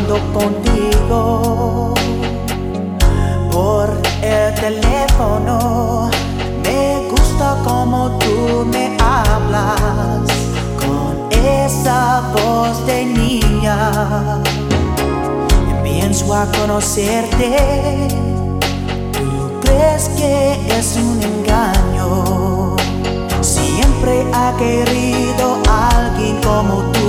hablando contigo por el teléfono. Me gusta como tú me hablas con esa voz de niña. Pienso a conocerte. ¿Tú crees que es un engaño? Siempre ha querido alguien como tú.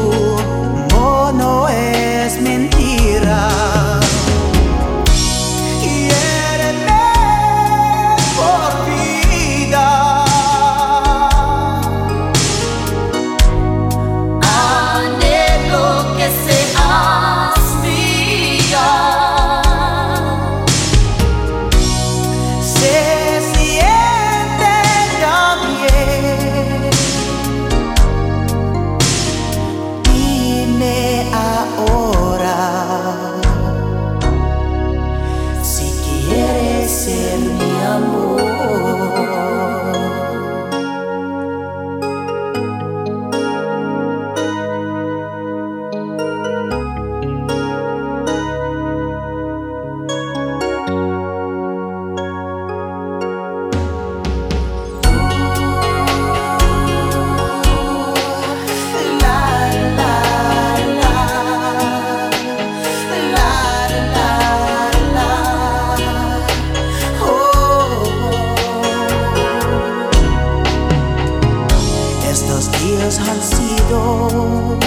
han sido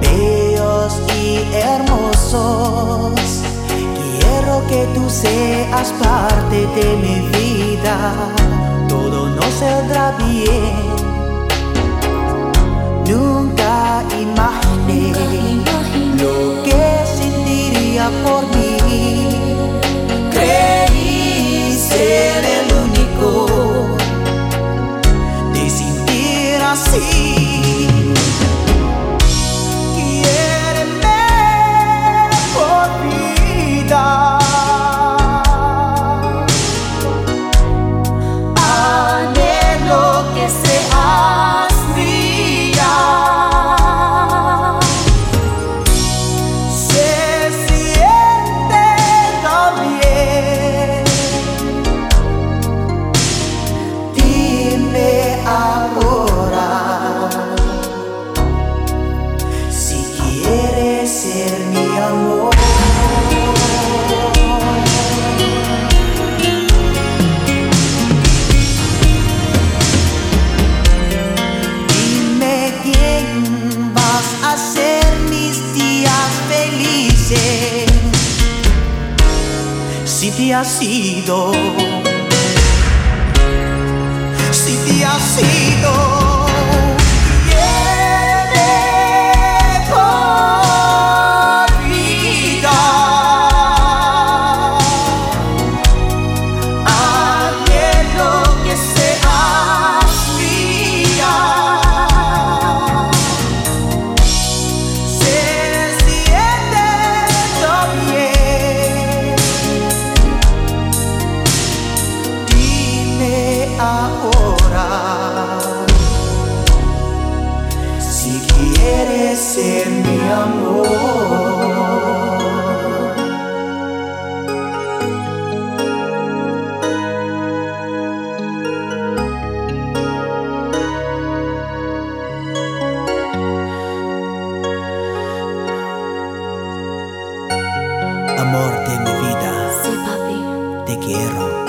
bellos y hermosos. Quiero que tú seas parte de mi vida. Todo nos saldrá bien. si te has ido, si te has ido. Si quieres ser mi amor. Amor de mi vida, sí, papi. te quiero.